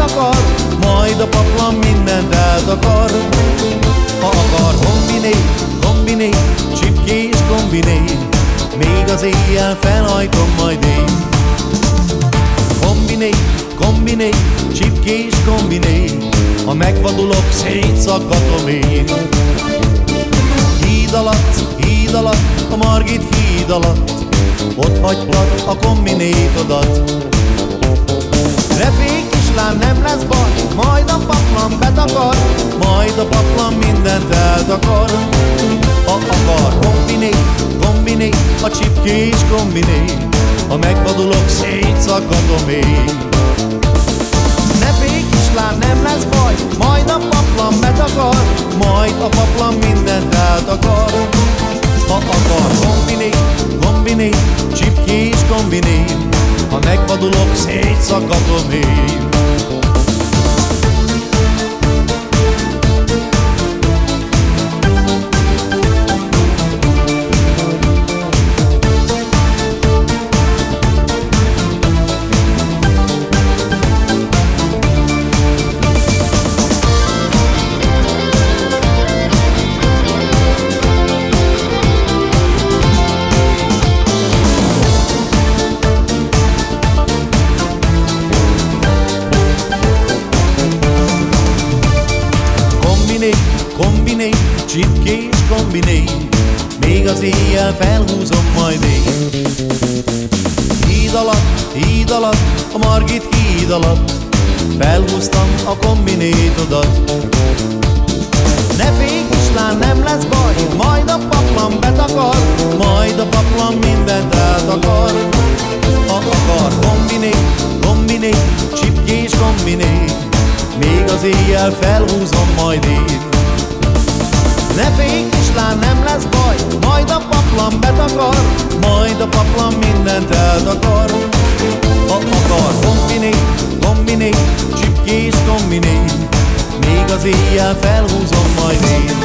betakar Majd a paplan mindent eltakar Ha akar kombiné, kombiné, csipkés kombiné Még az éjjel felhajtom majd én. Kombiné, kombiné, csipkés kombiné Ha megvadulok, szétszaggatom én. Híd alatt, híd alatt, a Margit híd alatt Ott hagytad a kombinétodat. Ne kislám, nem lesz baj Majd a paplan betakar Majd a paplan mindent eltakar. Ha akar kombiné, kombiné A csipkés kombiné Ha megvadulok, szétszaggatom én. Ne félj kislám, nem lesz baj Majd a paplan betakar Majd a paplan mindent eltakar. Ha akar kombiné, kombiné Csipkés kombiné Ha megvadulok, szétszaggatom én éjjel felhúzom majd én. Híd alatt, híd alatt, a Margit híd alatt. Felhúztam a kombinétodat. Ne félj kislán, nem lesz baj Majd a paplan betakar. Majd a paplan mindent eltakar. Ha akar kombiné, kombiné, csipkés kombiné Még az éjjel felhúzom majd én. Ne félj kislán, nem lesz baj Majd a paplan betakar Majd a paplan mindent eltakar. Ha akar kombiné, kombiné, csipkés kombiné Még az éjjel felhúzom majd én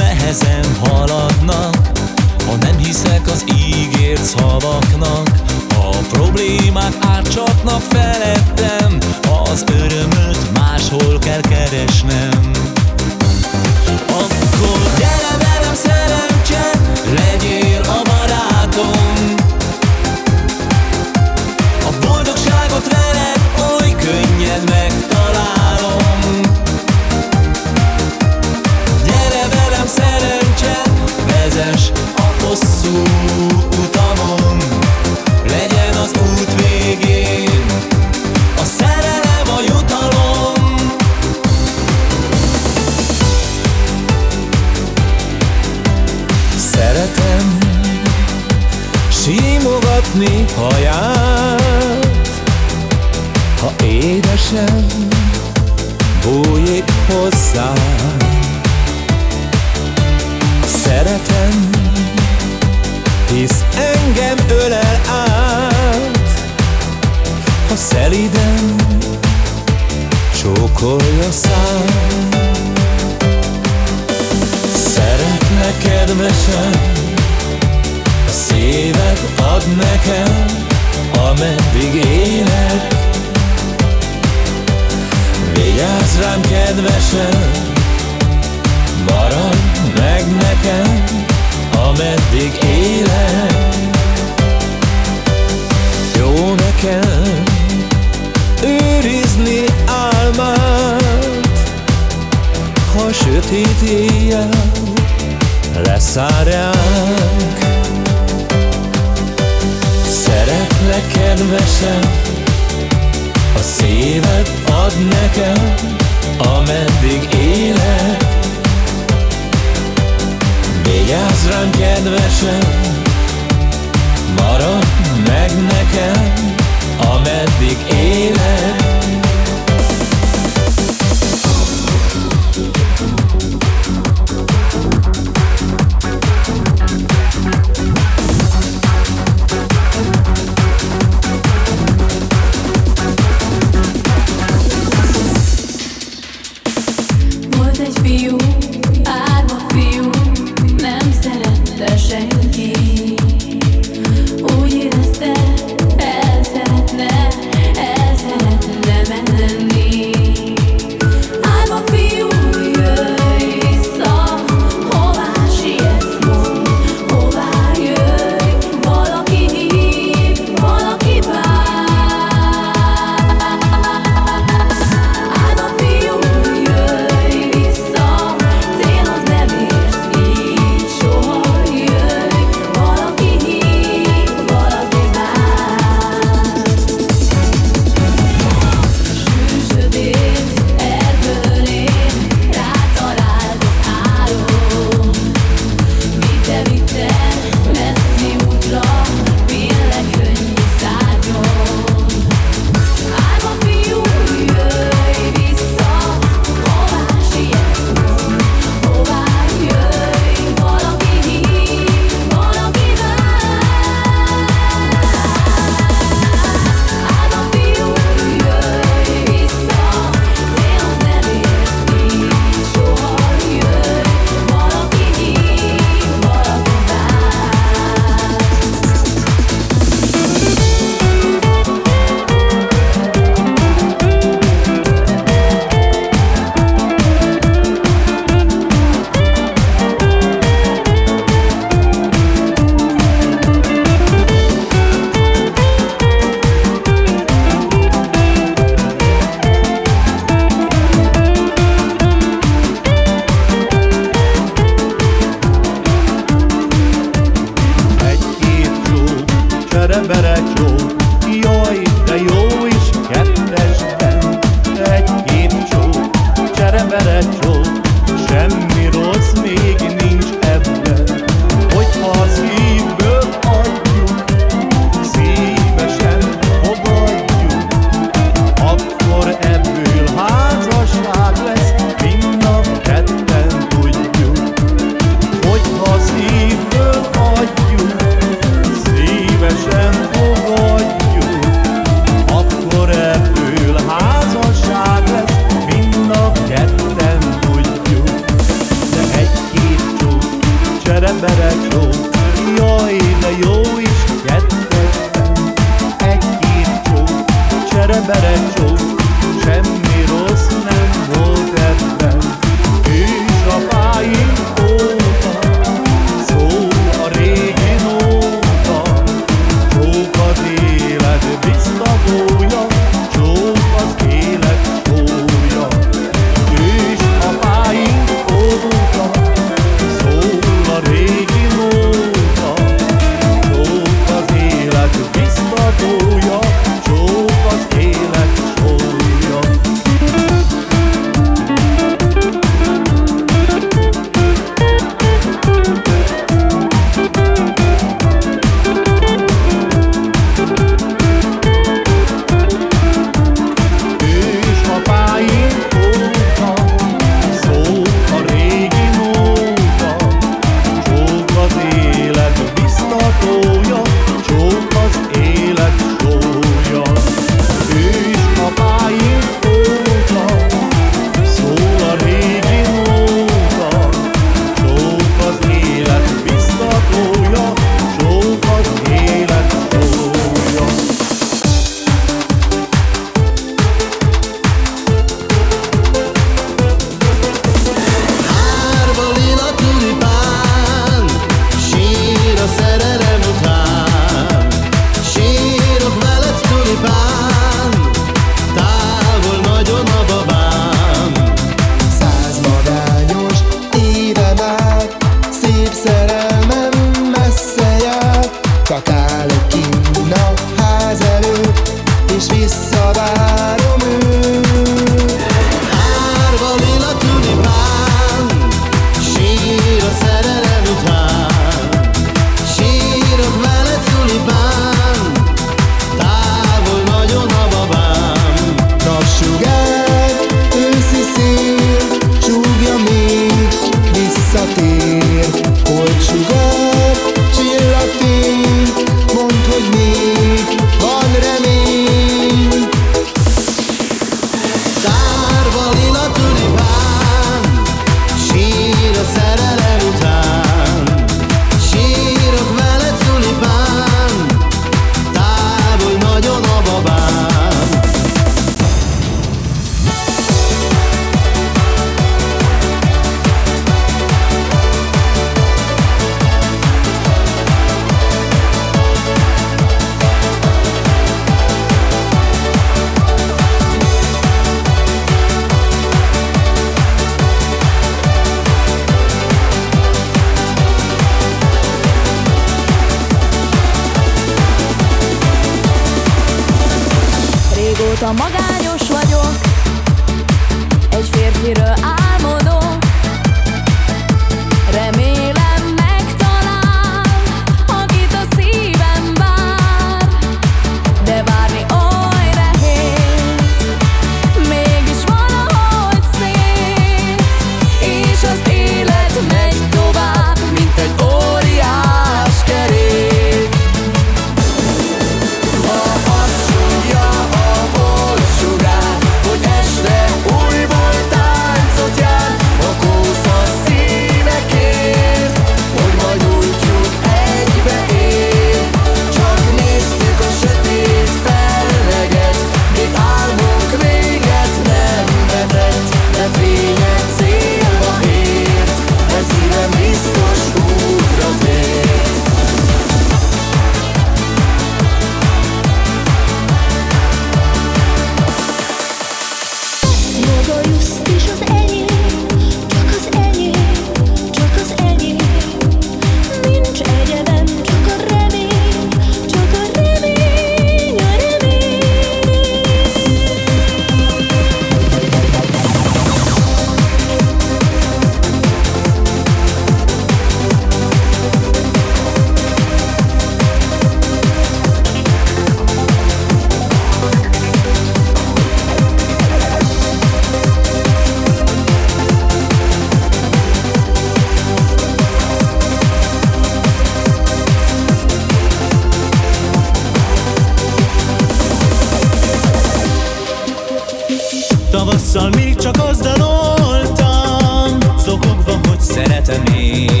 Arccal még csak azzal oltam Zokogva, hogy szeretem én.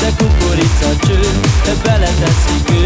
te kukorica cső, te beleteszik ő.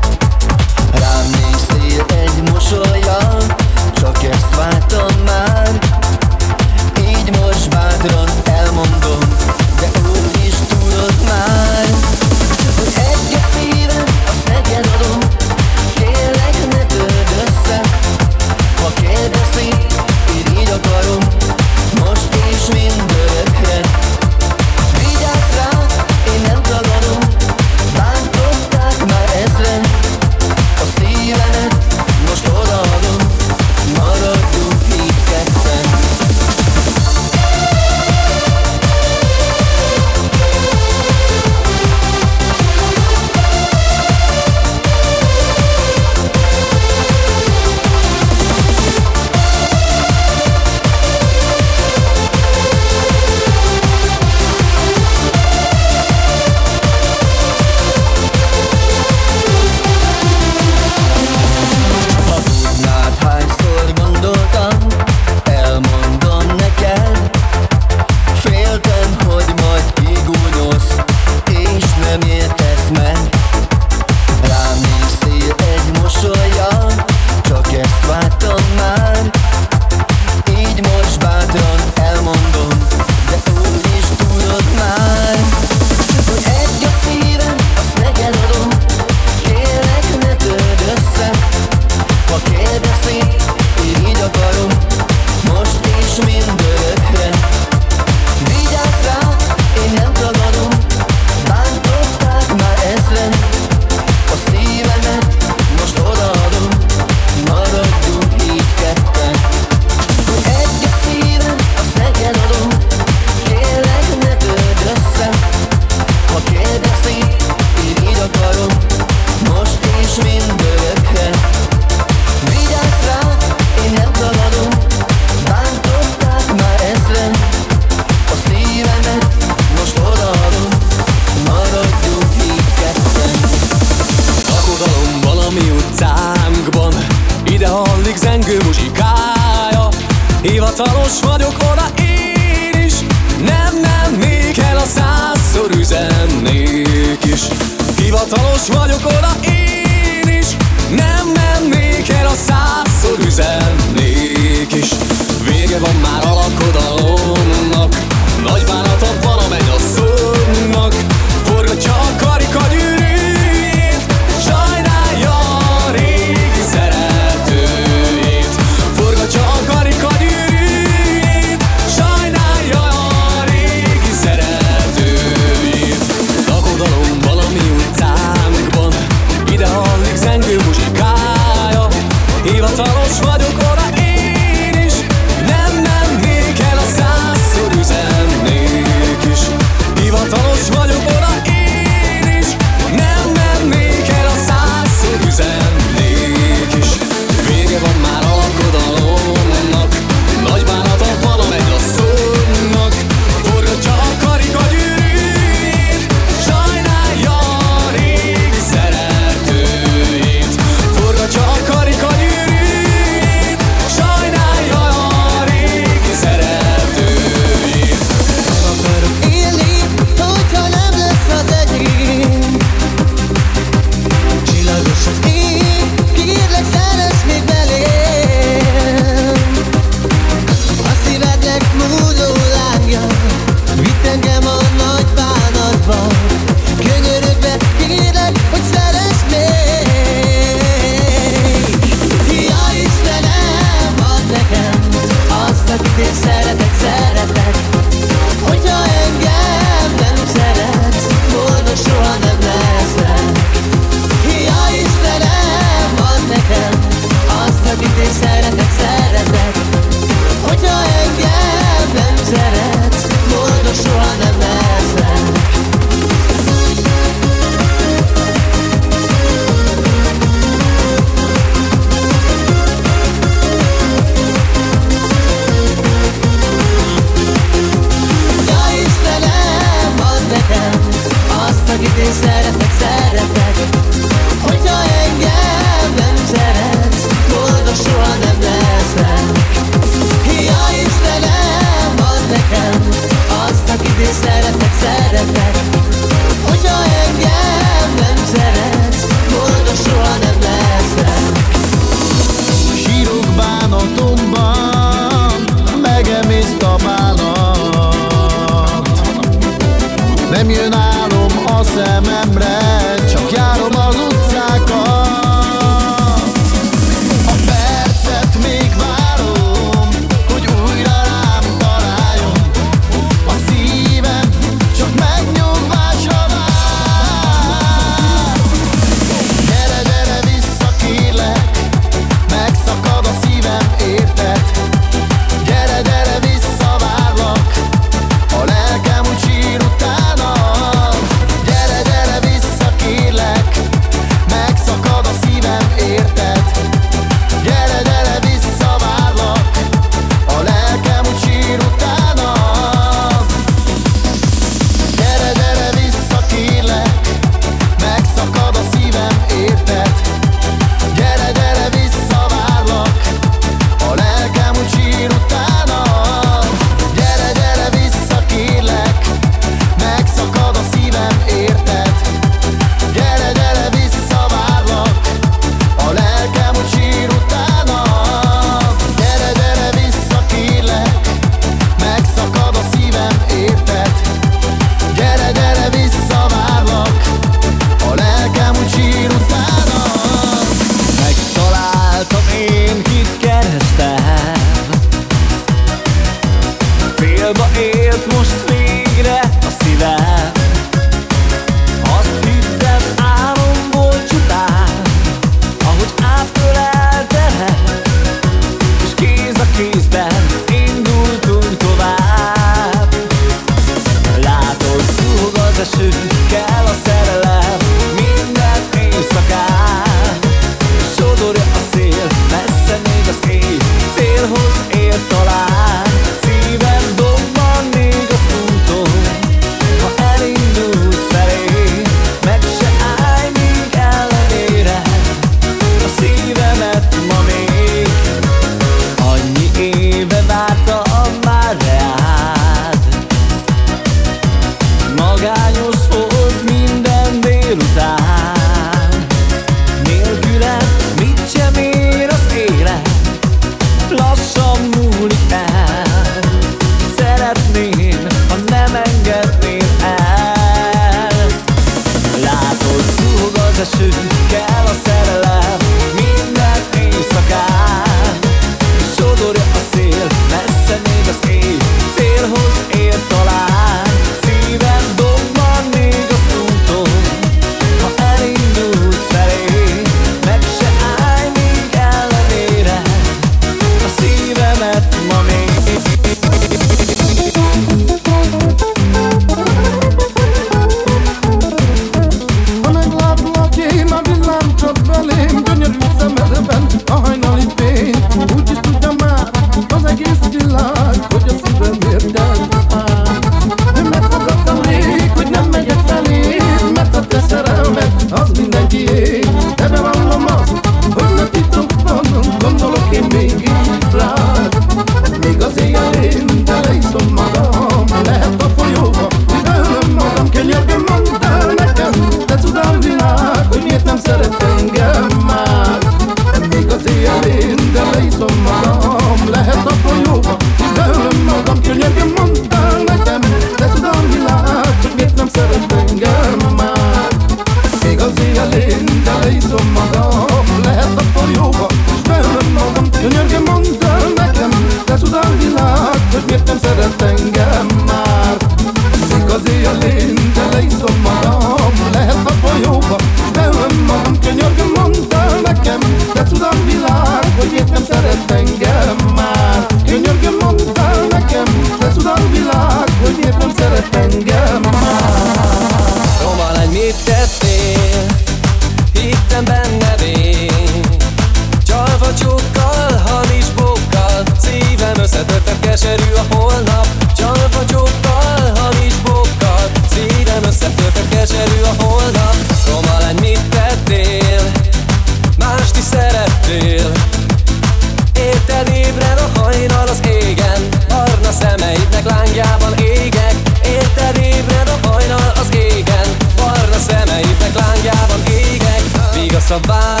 va